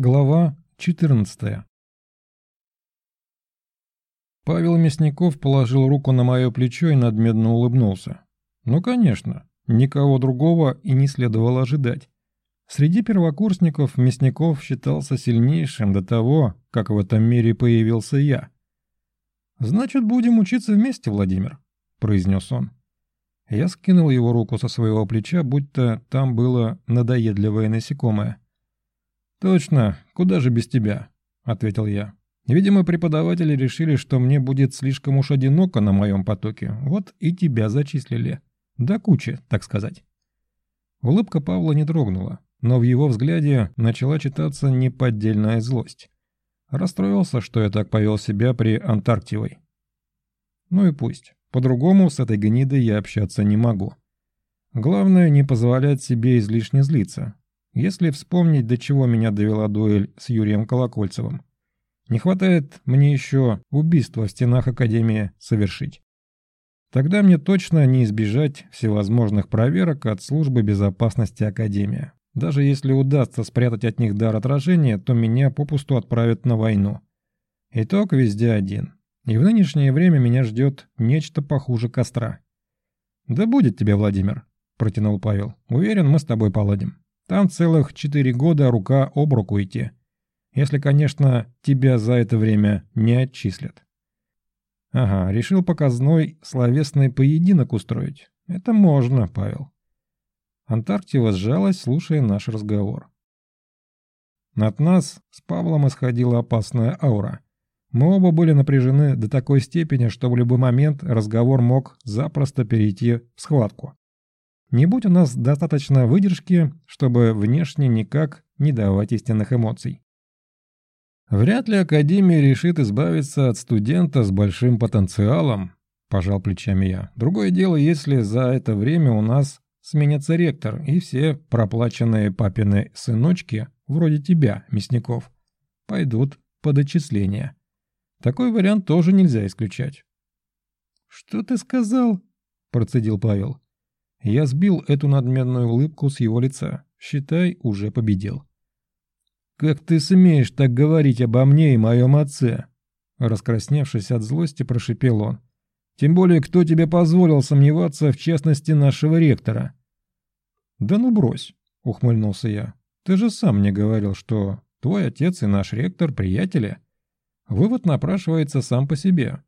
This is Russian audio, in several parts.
Глава 14 Павел Мясников положил руку на мое плечо и надменно улыбнулся. Ну, конечно, никого другого и не следовало ожидать. Среди первокурсников Мясников считался сильнейшим до того, как в этом мире появился я. «Значит, будем учиться вместе, Владимир», — произнес он. Я скинул его руку со своего плеча, будто там было надоедливое насекомое. «Точно, куда же без тебя?» – ответил я. «Видимо, преподаватели решили, что мне будет слишком уж одиноко на моем потоке, вот и тебя зачислили. До кучи, так сказать». Улыбка Павла не дрогнула, но в его взгляде начала читаться неподдельная злость. Расстроился, что я так повел себя при Антарктивой. Ну и пусть. По-другому с этой гнидой я общаться не могу. Главное, не позволять себе излишне злиться, если вспомнить, до чего меня довела дуэль с Юрием Колокольцевым. Не хватает мне еще убийства в стенах Академии совершить. Тогда мне точно не избежать всевозможных проверок от службы безопасности Академии. Даже если удастся спрятать от них дар отражения, то меня попусту отправят на войну. Итог везде один. И в нынешнее время меня ждет нечто похуже костра. «Да будет тебе, Владимир», — протянул Павел. «Уверен, мы с тобой поладим». Там целых четыре года рука об руку идти. Если, конечно, тебя за это время не отчислят. Ага, решил показной словесный поединок устроить. Это можно, Павел. Антарктива сжалась, слушая наш разговор. Над нас с Павлом исходила опасная аура. Мы оба были напряжены до такой степени, что в любой момент разговор мог запросто перейти в схватку. Не будь у нас достаточно выдержки, чтобы внешне никак не давать истинных эмоций. Вряд ли Академия решит избавиться от студента с большим потенциалом, пожал плечами я. Другое дело, если за это время у нас сменится ректор, и все проплаченные папины сыночки, вроде тебя, Мясников, пойдут под отчисление. Такой вариант тоже нельзя исключать. «Что ты сказал?» – процедил Павел. Я сбил эту надменную улыбку с его лица. Считай, уже победил. «Как ты смеешь так говорить обо мне и моем отце?» Раскрасневшись от злости, прошипел он. «Тем более, кто тебе позволил сомневаться в честности нашего ректора?» «Да ну брось», — ухмыльнулся я. «Ты же сам мне говорил, что твой отец и наш ректор — приятели. Вывод напрашивается сам по себе.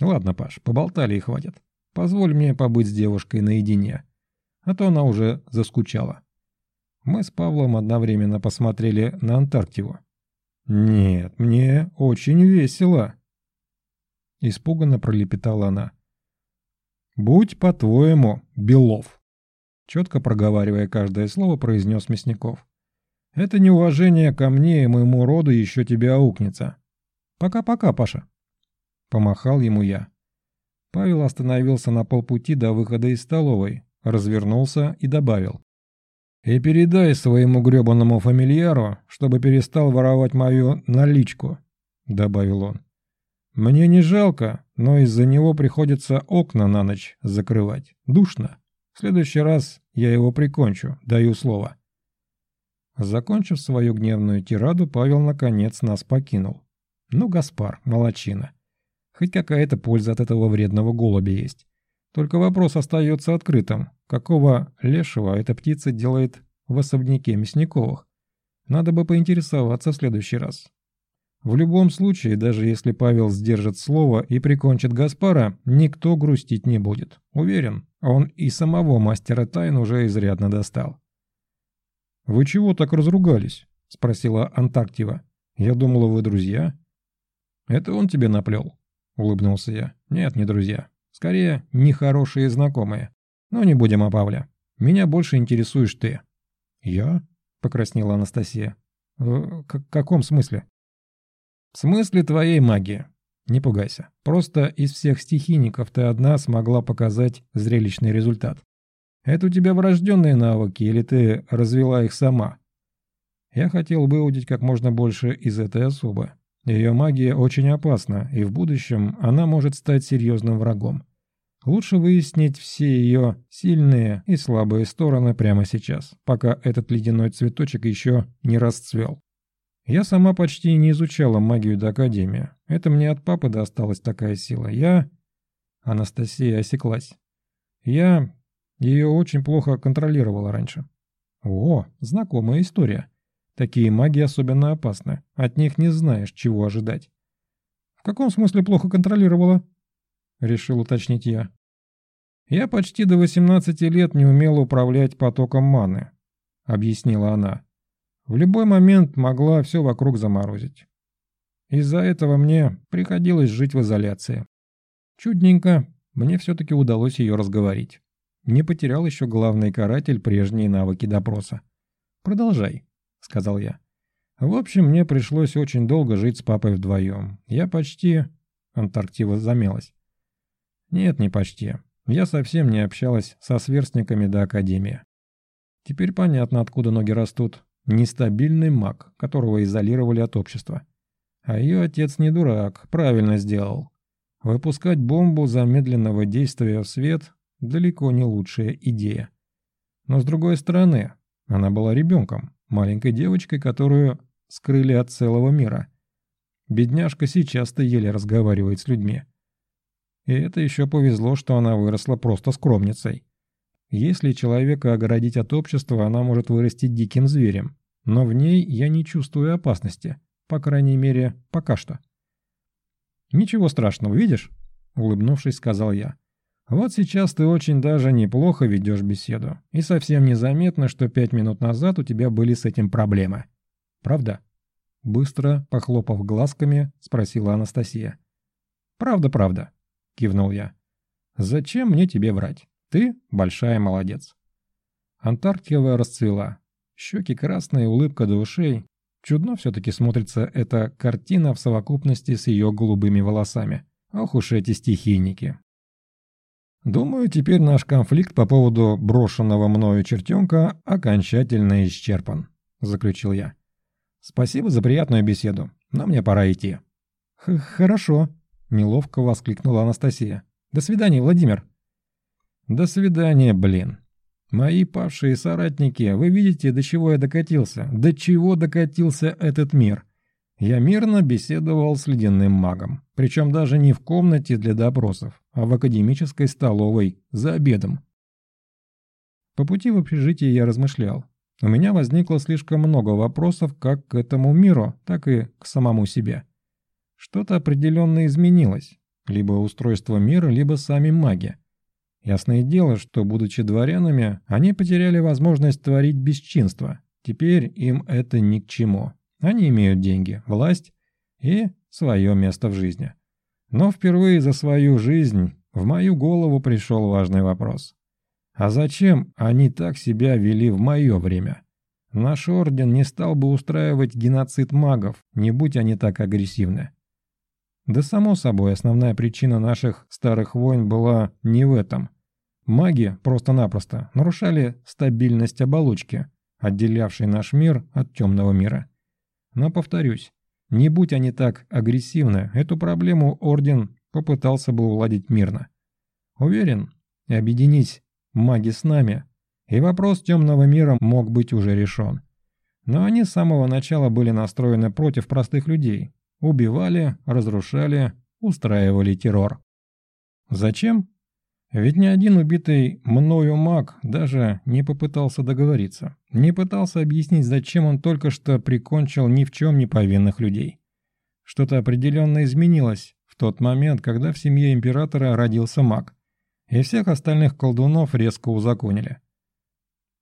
Ладно, Паш, поболтали и хватит. Позволь мне побыть с девушкой наедине а то она уже заскучала. Мы с Павлом одновременно посмотрели на Антарктику. «Нет, мне очень весело», — испуганно пролепетала она. «Будь по-твоему, Белов», — четко проговаривая каждое слово, произнес Мясников. «Это неуважение ко мне и моему роду еще тебе аукнется. Пока-пока, Паша», — помахал ему я. Павел остановился на полпути до выхода из столовой, развернулся и добавил. «И передай своему гребаному фамильяру, чтобы перестал воровать мою наличку», — добавил он. «Мне не жалко, но из-за него приходится окна на ночь закрывать. Душно. В следующий раз я его прикончу, даю слово». Закончив свою гневную тираду, Павел наконец нас покинул. «Ну, Гаспар, молочина. Хоть какая-то польза от этого вредного голубя есть. Только вопрос остается открытым. Какого лешего эта птица делает в особняке Мясниковых? Надо бы поинтересоваться в следующий раз. В любом случае, даже если Павел сдержит слово и прикончит Гаспара, никто грустить не будет. Уверен, он и самого мастера тайн уже изрядно достал. «Вы чего так разругались?» – спросила Антарктива. «Я думала, вы друзья». «Это он тебе наплел?» – улыбнулся я. «Нет, не друзья. Скорее, нехорошие знакомые. Но не будем о Павле. Меня больше интересуешь ты». «Я?» — покраснела Анастасия. «В каком смысле?» «В смысле твоей магии. Не пугайся. Просто из всех стихийников ты одна смогла показать зрелищный результат. Это у тебя врожденные навыки или ты развела их сама?» Я хотел выудить как можно больше из этой особы. Ее магия очень опасна, и в будущем она может стать серьезным врагом. Лучше выяснить все ее сильные и слабые стороны прямо сейчас, пока этот ледяной цветочек еще не расцвел. Я сама почти не изучала магию до Академии. Это мне от папы досталась такая сила. Я... Анастасия осеклась. Я ее очень плохо контролировала раньше. О, знакомая история. Такие маги особенно опасны. От них не знаешь, чего ожидать. В каком смысле плохо контролировала? Решил уточнить я. Я почти до 18 лет не умела управлять потоком маны, объяснила она. В любой момент могла все вокруг заморозить. Из-за этого мне приходилось жить в изоляции. Чудненько, мне все-таки удалось ее разговорить. Не потерял еще главный каратель прежние навыки допроса. «Продолжай», — сказал я. «В общем, мне пришлось очень долго жить с папой вдвоем. Я почти...» Антарктива замялась. «Нет, не почти. Я совсем не общалась со сверстниками до Академии. Теперь понятно, откуда ноги растут. Нестабильный маг, которого изолировали от общества. А ее отец не дурак, правильно сделал. Выпускать бомбу замедленного действия в свет – далеко не лучшая идея. Но с другой стороны, она была ребенком, маленькой девочкой, которую скрыли от целого мира. Бедняжка сейчас-то еле разговаривает с людьми. И это еще повезло, что она выросла просто скромницей. Если человека огородить от общества, она может вырасти диким зверем, но в ней я не чувствую опасности, по крайней мере, пока что. «Ничего страшного, видишь?» — улыбнувшись, сказал я. «Вот сейчас ты очень даже неплохо ведешь беседу, и совсем незаметно, что пять минут назад у тебя были с этим проблемы. Правда?» Быстро, похлопав глазками, спросила Анастасия. «Правда, правда», — кивнул я. «Зачем мне тебе врать? Ты большая молодец». Антарктика расцвела, Щеки красные, улыбка до ушей. Чудно все-таки смотрится эта картина в совокупности с ее голубыми волосами. Ох уж эти стихийники. Думаю, теперь наш конфликт по поводу брошенного мною чертенка окончательно исчерпан, заключил я. Спасибо за приятную беседу, но мне пора идти. Х Хорошо, неловко воскликнула Анастасия. До свидания, Владимир. До свидания, блин. Мои павшие соратники, вы видите, до чего я докатился, до чего докатился этот мир. Я мирно беседовал с ледяным магом, причем даже не в комнате для допросов, а в академической столовой, за обедом. По пути в общежитие я размышлял. У меня возникло слишком много вопросов как к этому миру, так и к самому себе. Что-то определенно изменилось. Либо устройство мира, либо сами маги. Ясное дело, что, будучи дворянами, они потеряли возможность творить бесчинство. Теперь им это ни к чему. Они имеют деньги, власть и свое место в жизни. Но впервые за свою жизнь в мою голову пришел важный вопрос. А зачем они так себя вели в мое время? Наш орден не стал бы устраивать геноцид магов, не будь они так агрессивны. Да само собой, основная причина наших старых войн была не в этом. Маги просто-напросто нарушали стабильность оболочки, отделявшей наш мир от темного мира. Но, повторюсь, не будь они так агрессивны, эту проблему Орден попытался бы уладить мирно. Уверен, объединить маги с нами, и вопрос темного мира мог быть уже решен. Но они с самого начала были настроены против простых людей, Убивали, разрушали, устраивали террор. Зачем? Ведь ни один убитый мною маг даже не попытался договориться, не пытался объяснить, зачем он только что прикончил ни в чем не повинных людей. Что-то определенно изменилось в тот момент, когда в семье императора родился маг, и всех остальных колдунов резко узаконили.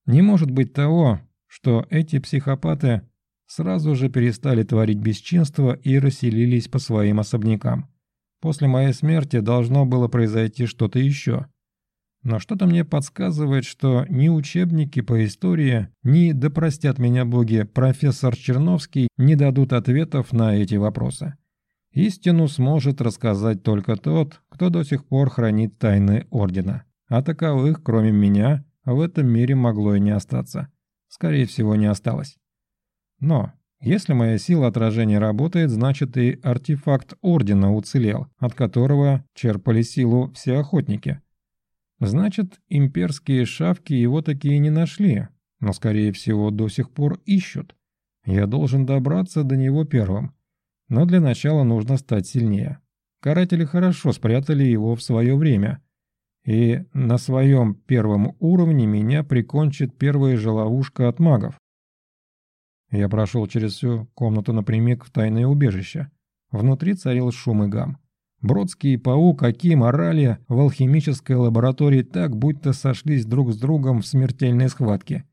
Не может быть того, что эти психопаты сразу же перестали творить бесчинство и расселились по своим особнякам. После моей смерти должно было произойти что-то еще. Но что-то мне подсказывает, что ни учебники по истории, ни, да простят меня боги, профессор Черновский не дадут ответов на эти вопросы. Истину сможет рассказать только тот, кто до сих пор хранит тайны Ордена. А таковых, кроме меня, в этом мире могло и не остаться. Скорее всего, не осталось. Но, если моя сила отражения работает, значит и артефакт Ордена уцелел, от которого черпали силу все охотники. Значит, имперские шавки его такие не нашли, но, скорее всего, до сих пор ищут. Я должен добраться до него первым. Но для начала нужно стать сильнее. Каратели хорошо спрятали его в свое время. И на своем первом уровне меня прикончит первая же ловушка от магов. Я прошел через всю комнату напрямик в тайное убежище. Внутри царил шум и гам. Бродский Паук Аким орали в алхимической лаборатории так, будто сошлись друг с другом в смертельной схватке.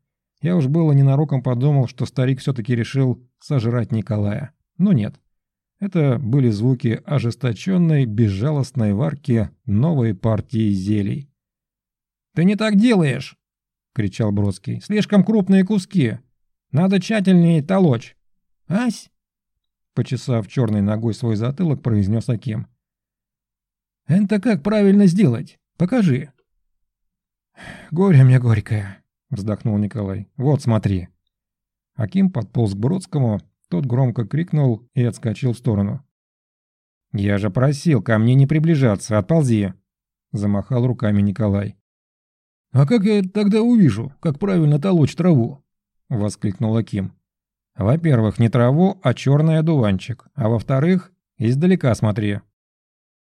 Я уж было ненароком подумал, что старик все-таки решил сожрать Николая. Но нет. Это были звуки ожесточенной, безжалостной варки новой партии зелий. «Ты не так делаешь!» — кричал Бродский. «Слишком крупные куски. Надо тщательнее толочь». «Ась!» — почесав черной ногой свой затылок, произнес Аким. «Это как правильно сделать? Покажи». «Горе мне горькое», — вздохнул Николай. «Вот смотри». Аким подполз к Бродскому, тот громко крикнул и отскочил в сторону. «Я же просил ко мне не приближаться, отползи!» Замахал руками Николай. «А как я тогда увижу, как правильно толочь траву?» Воскликнул Аким. «Во-первых, не траву, а черный одуванчик, а во-вторых, издалека смотри».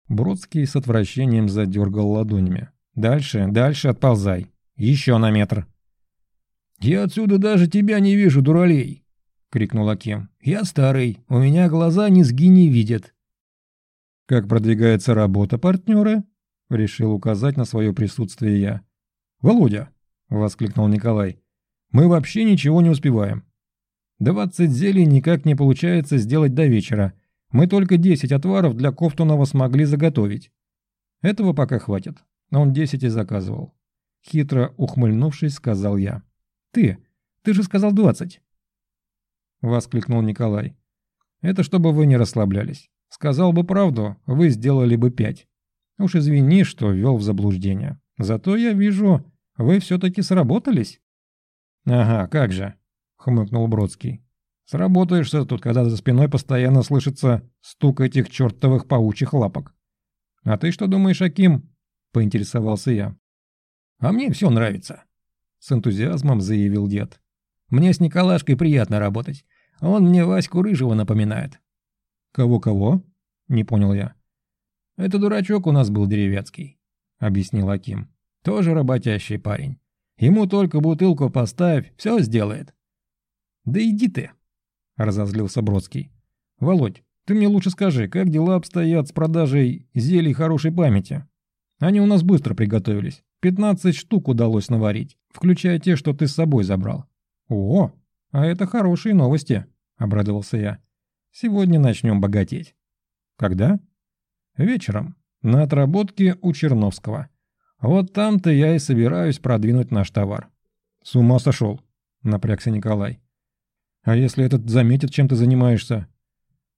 Бродский с отвращением задергал ладонями. «Дальше, дальше отползай. Еще на метр». «Я отсюда даже тебя не вижу, дуралей!» — крикнул Аким. «Я старый, у меня глаза низги не видят». «Как продвигается работа, партнеры?» — решил указать на свое присутствие я. «Володя!» — воскликнул Николай. «Мы вообще ничего не успеваем. Двадцать зелий никак не получается сделать до вечера. Мы только десять отваров для Кофтунова смогли заготовить. Этого пока хватит. Он десять и заказывал». Хитро ухмыльнувшись, сказал я. «Ты, ты же сказал двадцать». — воскликнул Николай. «Это чтобы вы не расслаблялись. Сказал бы правду, вы сделали бы пять. Уж извини, что ввел в заблуждение. Зато я вижу, вы все-таки сработались». «Ага, как же», — хмыкнул Бродский. «Сработаешься тут, когда за спиной постоянно слышится стук этих чертовых паучьих лапок». «А ты что думаешь, Аким?» — поинтересовался я. «А мне все нравится», — с энтузиазмом заявил дед. «Мне с Николашкой приятно работать. Он мне Ваську Рыжего напоминает». «Кого-кого?» — не понял я. «Это дурачок у нас был деревецкий», — объяснил Аким. «Тоже работящий парень. Ему только бутылку поставь, все сделает». «Да иди ты», — разозлился Бродский. «Володь, ты мне лучше скажи, как дела обстоят с продажей зелий хорошей памяти? Они у нас быстро приготовились. Пятнадцать штук удалось наварить, включая те, что ты с собой забрал». «О, а это хорошие новости», — обрадовался я. «Сегодня начнем богатеть». «Когда?» «Вечером. На отработке у Черновского. Вот там-то я и собираюсь продвинуть наш товар». «С ума сошел», — напрягся Николай. «А если этот заметит, чем ты занимаешься?»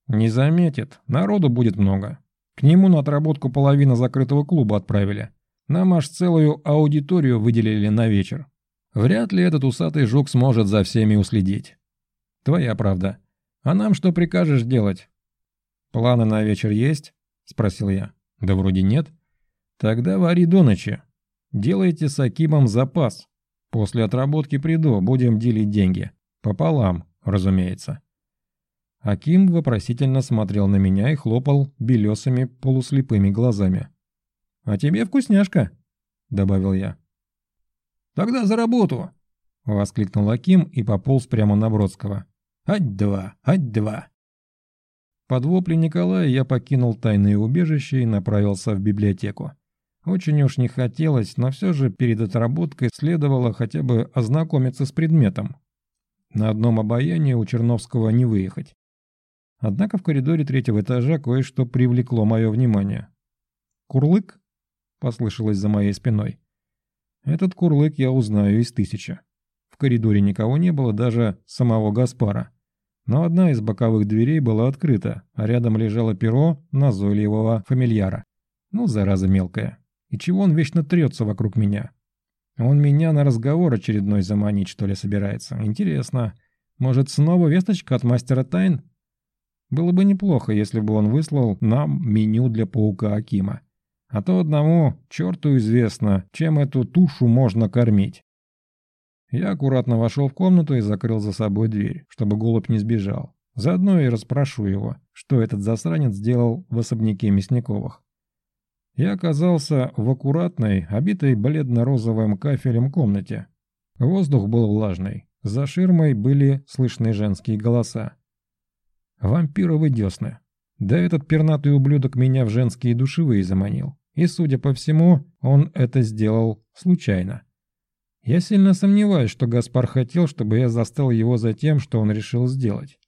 «Не заметит. Народу будет много. К нему на отработку половина закрытого клуба отправили. Нам аж целую аудиторию выделили на вечер. Вряд ли этот усатый жук сможет за всеми уследить. Твоя правда. А нам что прикажешь делать? Планы на вечер есть? Спросил я. Да вроде нет. Тогда вари до ночи. Делайте с Акимом запас. После отработки приду, будем делить деньги. Пополам, разумеется. Аким вопросительно смотрел на меня и хлопал белесыми полуслепыми глазами. «А тебе вкусняшка», — добавил я. «Тогда за работу!» — воскликнул Аким и пополз прямо на Бродского. «Ать-два! Ать-два!» Под вопли Николая я покинул тайное убежище и направился в библиотеку. Очень уж не хотелось, но все же перед отработкой следовало хотя бы ознакомиться с предметом. На одном обаянии у Черновского не выехать. Однако в коридоре третьего этажа кое-что привлекло мое внимание. «Курлык?» — послышалось за моей спиной. Этот курлык я узнаю из тысячи. В коридоре никого не было, даже самого Гаспара. Но одна из боковых дверей была открыта, а рядом лежало перо назойливого фамильяра. Ну, зараза мелкая. И чего он вечно трется вокруг меня? Он меня на разговор очередной заманить, что ли, собирается? Интересно. Может, снова весточка от мастера тайн? Было бы неплохо, если бы он выслал нам меню для паука Акима. А то одному черту известно, чем эту тушу можно кормить. Я аккуратно вошел в комнату и закрыл за собой дверь, чтобы голубь не сбежал. Заодно и расспрошу его, что этот засранец сделал в особняке Мясниковых. Я оказался в аккуратной, обитой бледно-розовым кафелем комнате. Воздух был влажный. За ширмой были слышны женские голоса. Вампировы десны. Да этот пернатый ублюдок меня в женские душевые заманил. И, судя по всему, он это сделал случайно. Я сильно сомневаюсь, что Гаспар хотел, чтобы я застал его за тем, что он решил сделать.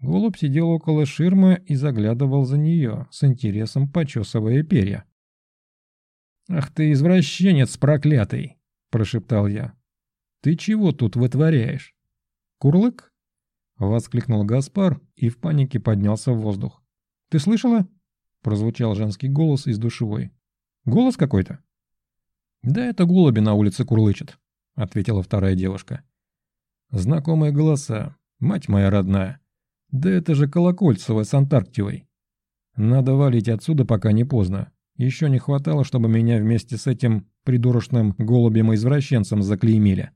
Голубь сидел около ширмы и заглядывал за нее, с интересом почесывая перья. «Ах ты извращенец проклятый!» – прошептал я. «Ты чего тут вытворяешь?» «Курлык?» – воскликнул Гаспар и в панике поднялся в воздух. «Ты слышала?» – прозвучал женский голос из душевой. «Голос какой-то?» «Да это голуби на улице курлычат», — ответила вторая девушка. «Знакомые голоса. Мать моя родная. Да это же Колокольцева с Антарктивой. Надо валить отсюда, пока не поздно. Еще не хватало, чтобы меня вместе с этим придурочным голубем-извращенцем заклеймили.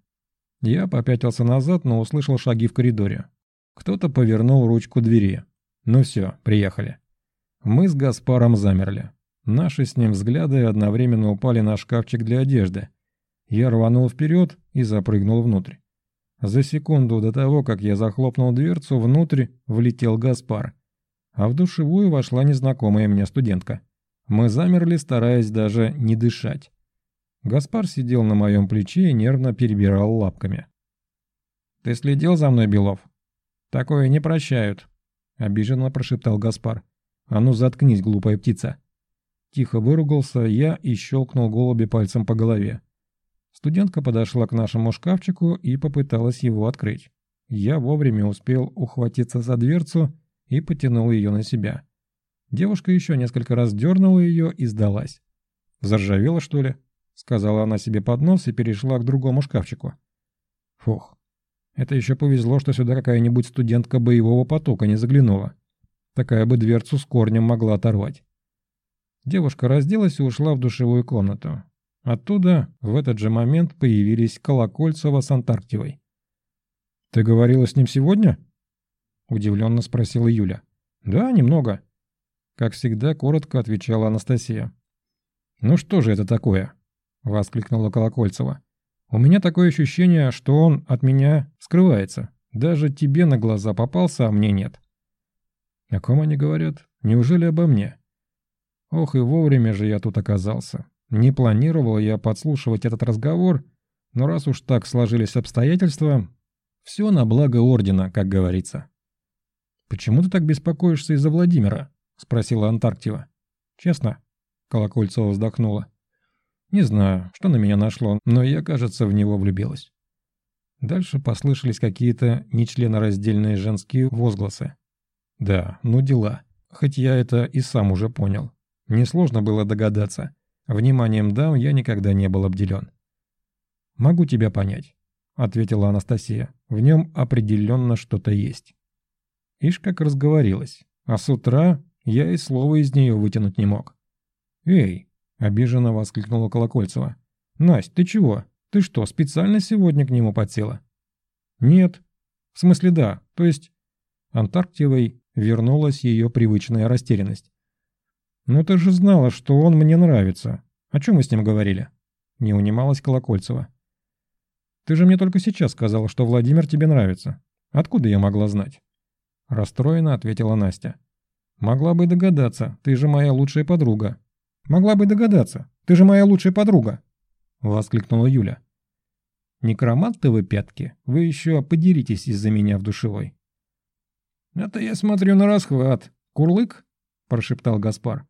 Я попятился назад, но услышал шаги в коридоре. Кто-то повернул ручку двери. Ну все, приехали. Мы с Гаспаром замерли. Наши с ним взгляды одновременно упали на шкафчик для одежды. Я рванул вперед и запрыгнул внутрь. За секунду до того, как я захлопнул дверцу, внутрь влетел Гаспар. А в душевую вошла незнакомая мне студентка. Мы замерли, стараясь даже не дышать. Гаспар сидел на моем плече и нервно перебирал лапками. «Ты следил за мной, Белов?» «Такое не прощают», — обиженно прошептал Гаспар. «А ну заткнись, глупая птица!» Тихо выругался я и щелкнул голуби пальцем по голове. Студентка подошла к нашему шкафчику и попыталась его открыть. Я вовремя успел ухватиться за дверцу и потянул ее на себя. Девушка еще несколько раз дернула ее и сдалась. «Заржавела, что ли?» — сказала она себе под нос и перешла к другому шкафчику. Фух, это еще повезло, что сюда какая-нибудь студентка боевого потока не заглянула. Такая бы дверцу с корнем могла оторвать. Девушка разделась и ушла в душевую комнату. Оттуда в этот же момент появились Колокольцева с Антарктивой. «Ты говорила с ним сегодня?» – удивленно спросила Юля. «Да, немного». Как всегда, коротко отвечала Анастасия. «Ну что же это такое?» – воскликнула Колокольцева. «У меня такое ощущение, что он от меня скрывается. Даже тебе на глаза попался, а мне нет». «О ком они говорят? Неужели обо мне?» Ох и вовремя же я тут оказался. Не планировал я подслушивать этот разговор, но раз уж так сложились обстоятельства, все на благо Ордена, как говорится. «Почему ты так беспокоишься из-за Владимира?» — спросила Антарктива. «Честно?» — Колокольцова вздохнула. «Не знаю, что на меня нашло, но я, кажется, в него влюбилась». Дальше послышались какие-то нечленораздельные женские возгласы. Да, ну дела. Хоть я это и сам уже понял. Несложно было догадаться. Вниманием дам я никогда не был обделен. «Могу тебя понять», — ответила Анастасия. «В нем определенно что-то есть». Ишь как разговорилась, а с утра я и слова из нее вытянуть не мог. «Эй!» — обиженно воскликнула Колокольцева. «Насть, ты чего? Ты что, специально сегодня к нему подсела?» «Нет. В смысле да, то есть...» Антарктивой вернулась ее привычная растерянность. «Ну ты же знала, что он мне нравится. О чем мы с ним говорили?» Не унималась Колокольцева. «Ты же мне только сейчас сказала, что Владимир тебе нравится. Откуда я могла знать?» Расстроенно ответила Настя. «Могла бы догадаться, ты же моя лучшая подруга». «Могла бы догадаться, ты же моя лучшая подруга!» Воскликнула Юля. «Некроманты вы пятки, вы еще подеритесь из-за меня в душевой». «Это я смотрю на расхват. Курлык?» – прошептал Гаспар.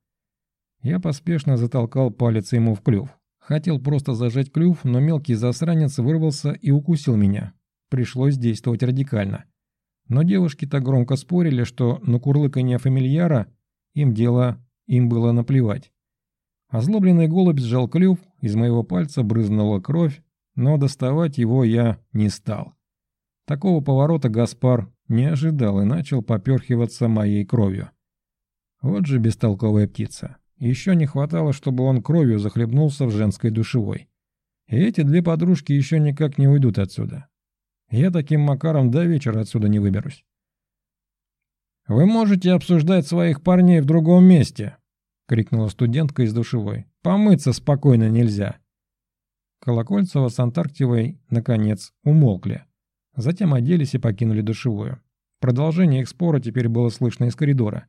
Я поспешно затолкал палец ему в клюв. Хотел просто зажать клюв, но мелкий засранец вырвался и укусил меня. Пришлось действовать радикально. Но девушки так громко спорили, что на курлыканье фамильяра им дело им было наплевать. Озлобленный голубь сжал клюв, из моего пальца брызнула кровь, но доставать его я не стал. Такого поворота Гаспар не ожидал и начал поперхиваться моей кровью. Вот же бестолковая птица. Еще не хватало, чтобы он кровью захлебнулся в женской душевой. И эти две подружки еще никак не уйдут отсюда. Я таким макаром до вечера отсюда не выберусь. «Вы можете обсуждать своих парней в другом месте», — крикнула студентка из душевой. «Помыться спокойно нельзя». Колокольцева с Антарктивой, наконец, умолкли. Затем оделись и покинули душевую. Продолжение их спора теперь было слышно из коридора.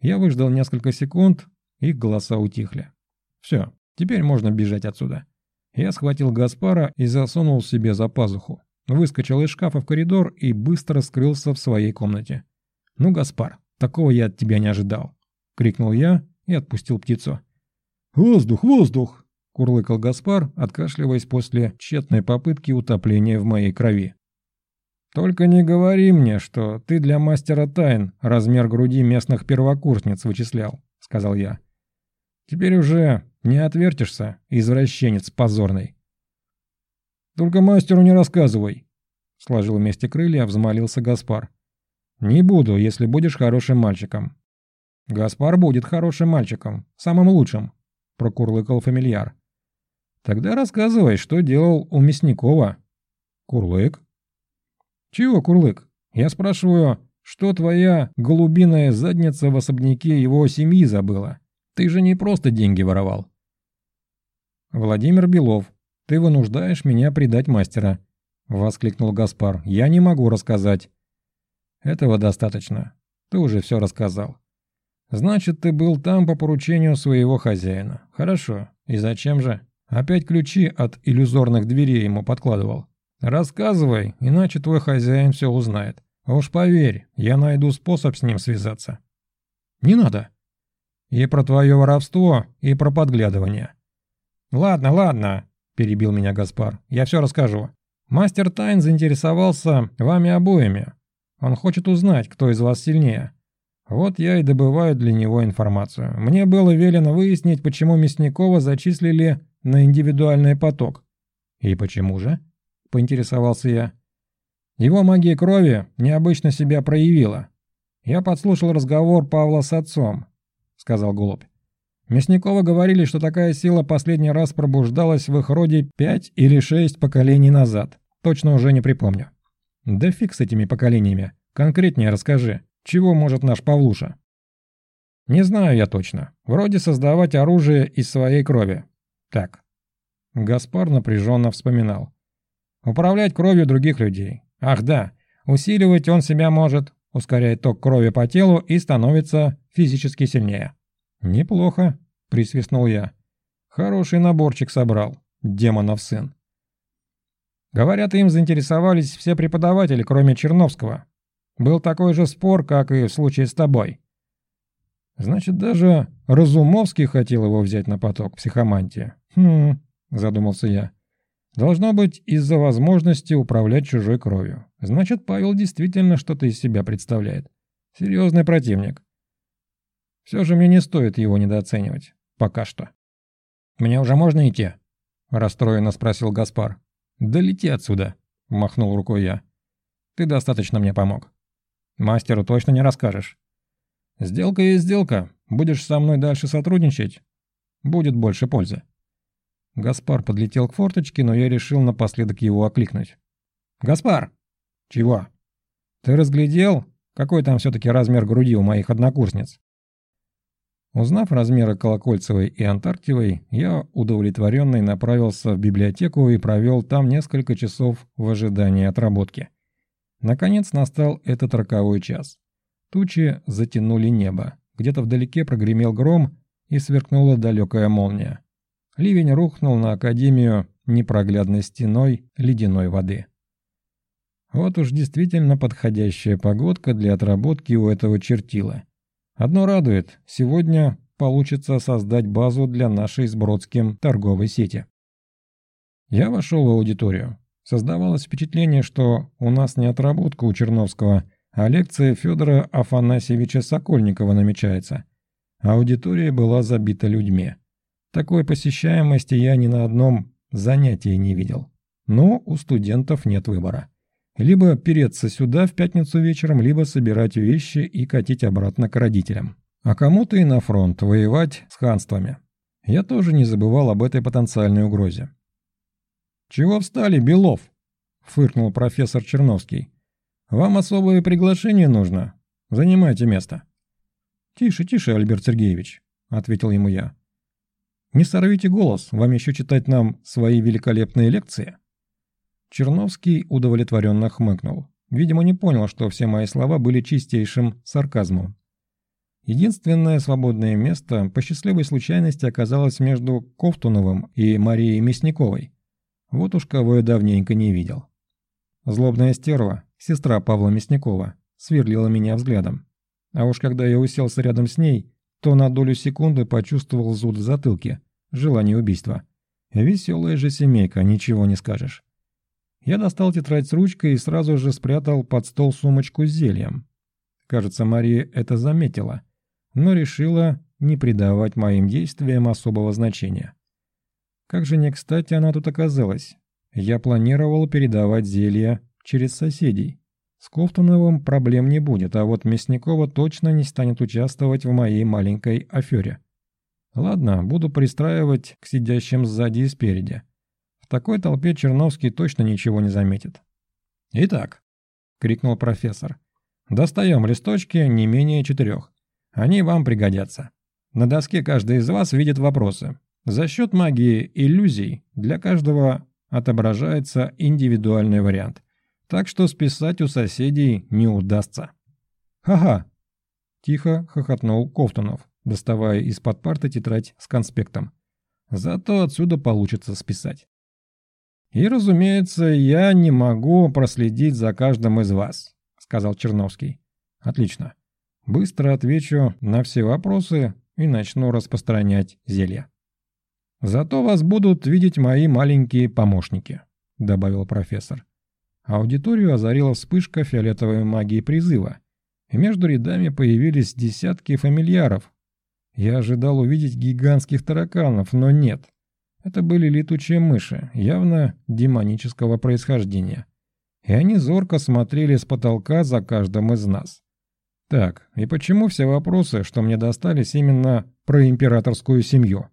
Я выждал несколько секунд, их голоса утихли. Все, теперь можно бежать отсюда. Я схватил Гаспара и засунул себе за пазуху. Выскочил из шкафа в коридор и быстро скрылся в своей комнате. «Ну, Гаспар, такого я от тебя не ожидал!» — крикнул я и отпустил птицу. «Воздух, воздух!» — курлыкал Гаспар, откашливаясь после тщетной попытки утопления в моей крови. «Только не говори мне, что ты для мастера тайн размер груди местных первокурсниц вычислял», — сказал я. «Теперь уже не отвертишься, извращенец позорный». «Только мастеру не рассказывай», — сложил вместе крылья, взмолился Гаспар. «Не буду, если будешь хорошим мальчиком». «Гаспар будет хорошим мальчиком, самым лучшим», — прокурлыкал фамильяр. «Тогда рассказывай, что делал у Мясникова». «Курлык», «Чего, Курлык? Я спрашиваю, что твоя голубиная задница в особняке его семьи забыла? Ты же не просто деньги воровал». «Владимир Белов, ты вынуждаешь меня предать мастера», — воскликнул Гаспар. «Я не могу рассказать». «Этого достаточно. Ты уже все рассказал». «Значит, ты был там по поручению своего хозяина. Хорошо. И зачем же? Опять ключи от иллюзорных дверей ему подкладывал». «Рассказывай, иначе твой хозяин все узнает. уж поверь, я найду способ с ним связаться». «Не надо». «И про твое воровство, и про подглядывание». «Ладно, ладно», – перебил меня Гаспар. «Я все расскажу. Мастер Тайн заинтересовался вами обоими. Он хочет узнать, кто из вас сильнее. Вот я и добываю для него информацию. Мне было велено выяснить, почему Мясникова зачислили на индивидуальный поток». «И почему же?» поинтересовался я. Его магия крови необычно себя проявила. Я подслушал разговор Павла с отцом, сказал Голубь. Мясникова говорили, что такая сила последний раз пробуждалась в их роде пять или шесть поколений назад. Точно уже не припомню. Да фиг с этими поколениями. Конкретнее расскажи, чего может наш Павлуша? Не знаю я точно. Вроде создавать оружие из своей крови. Так. Гаспар напряженно вспоминал. Управлять кровью других людей. Ах да, усиливать он себя может, ускоряет ток крови по телу и становится физически сильнее. «Неплохо», — присвистнул я. «Хороший наборчик собрал, демонов сын». Говорят, им заинтересовались все преподаватели, кроме Черновского. Был такой же спор, как и в случае с тобой. Значит, даже Разумовский хотел его взять на поток психомантии. Хм, задумался я. Должно быть из-за возможности управлять чужой кровью. Значит, Павел действительно что-то из себя представляет. Серьезный противник. Все же мне не стоит его недооценивать. Пока что. «Мне уже можно идти?» – расстроенно спросил Гаспар. «Да лети отсюда», – махнул рукой я. «Ты достаточно мне помог. Мастеру точно не расскажешь. Сделка есть сделка. Будешь со мной дальше сотрудничать, будет больше пользы». Гаспар подлетел к форточке, но я решил напоследок его окликнуть. «Гаспар!» «Чего?» «Ты разглядел, какой там все-таки размер груди у моих однокурсниц?» Узнав размеры Колокольцевой и Антарктивой, я, удовлетворенный, направился в библиотеку и провел там несколько часов в ожидании отработки. Наконец настал этот роковой час. Тучи затянули небо, где-то вдалеке прогремел гром и сверкнула далекая молния. Ливень рухнул на Академию непроглядной стеной ледяной воды. Вот уж действительно подходящая погодка для отработки у этого чертила. Одно радует, сегодня получится создать базу для нашей с Бродским торговой сети. Я вошел в аудиторию. Создавалось впечатление, что у нас не отработка у Черновского, а лекция Федора Афанасьевича Сокольникова намечается. Аудитория была забита людьми. Такой посещаемости я ни на одном занятии не видел. Но у студентов нет выбора. Либо переться сюда в пятницу вечером, либо собирать вещи и катить обратно к родителям. А кому-то и на фронт воевать с ханствами. Я тоже не забывал об этой потенциальной угрозе. «Чего встали, Белов?» — фыркнул профессор Черновский. «Вам особое приглашение нужно? Занимайте место». «Тише, тише, Альберт Сергеевич», — ответил ему я. «Не сорвите голос, вам еще читать нам свои великолепные лекции». Черновский удовлетворенно хмыкнул. Видимо, не понял, что все мои слова были чистейшим сарказмом. Единственное свободное место по счастливой случайности оказалось между Ковтуновым и Марией Мясниковой. Вот уж кого я давненько не видел. Злобная стерва, сестра Павла Мясникова, сверлила меня взглядом. А уж когда я уселся рядом с ней, то на долю секунды почувствовал зуд в затылке, желание убийства. Веселая же семейка, ничего не скажешь. Я достал тетрадь с ручкой и сразу же спрятал под стол сумочку с зельем. Кажется, Мария это заметила, но решила не придавать моим действиям особого значения. Как же не кстати она тут оказалась. Я планировал передавать зелье через соседей. С Кофтуновым проблем не будет, а вот Мясникова точно не станет участвовать в моей маленькой афере. Ладно, буду пристраивать к сидящим сзади и спереди. Такой толпе Черновский точно ничего не заметит. «Итак», — крикнул профессор, — «достаем листочки не менее четырех. Они вам пригодятся. На доске каждый из вас видит вопросы. За счет магии иллюзий для каждого отображается индивидуальный вариант — так что списать у соседей не удастся. «Ха-ха!» – тихо хохотнул Ковтунов, доставая из-под парты тетрадь с конспектом. «Зато отсюда получится списать». «И, разумеется, я не могу проследить за каждым из вас», – сказал Черновский. «Отлично. Быстро отвечу на все вопросы и начну распространять зелья». «Зато вас будут видеть мои маленькие помощники», – добавил профессор. Аудиторию озарила вспышка фиолетовой магии призыва, и между рядами появились десятки фамильяров. Я ожидал увидеть гигантских тараканов, но нет. Это были летучие мыши, явно демонического происхождения. И они зорко смотрели с потолка за каждым из нас. Так, и почему все вопросы, что мне достались именно про императорскую семью?